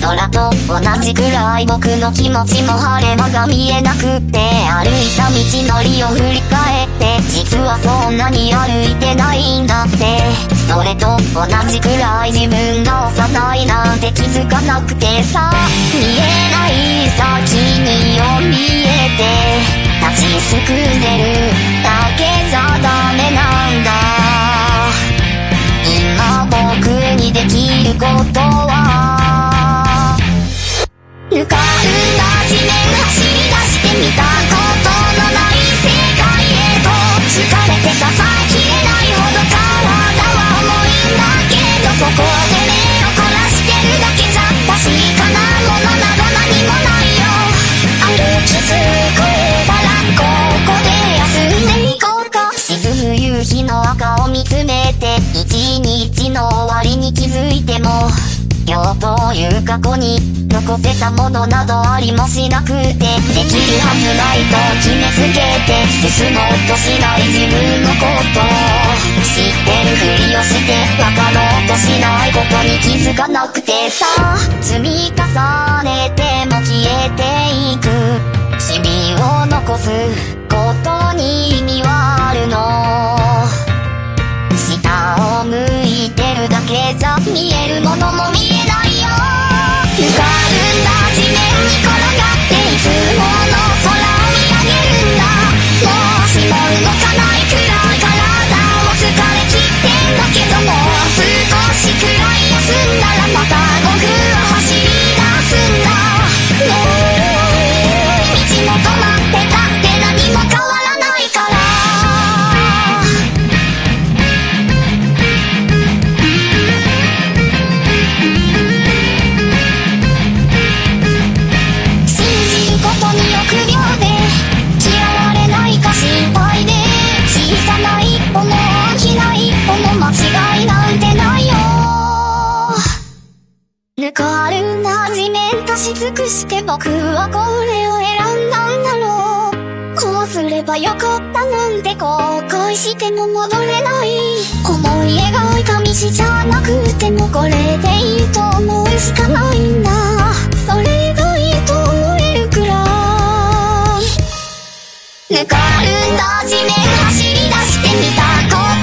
空と同じくらい僕の気持ちも晴れ間が見えなくって歩いた道のりを振り返って実はそんなに歩いてないんだって。それと同じくらい自分が幼いなんて気づかなくてさ。見えない先にを見えて立ち歩きすこえたらここで休んでいこうか沈む夕日の赤を見つめて一日の終わりに気づいても今日という過去に残せたものなどありもしなくてできるはずないと決めつけて進もうとしない自分のことを知ってるふりをして分かろうとしないことに気づかなくてさ積み重ねても。すことに意味はあるの。下を向いてるだけじゃ見えるものも見えないよ。ぬかるんだ地面に転がっていつもの空を見上げるんだ。もう足も動かないくらい体を疲れ切ってんだけども。う少しくらい休んだらまた僕はぬかるな地面とし尽くして僕はこれを選んだんだろうこうすればよかったなんて後悔しても戻れない。思い描いた道じゃなくてもこれでいいと思うしかないんだ。それがいいと思えるくらい。ぬかるんだ地面走り出してみた。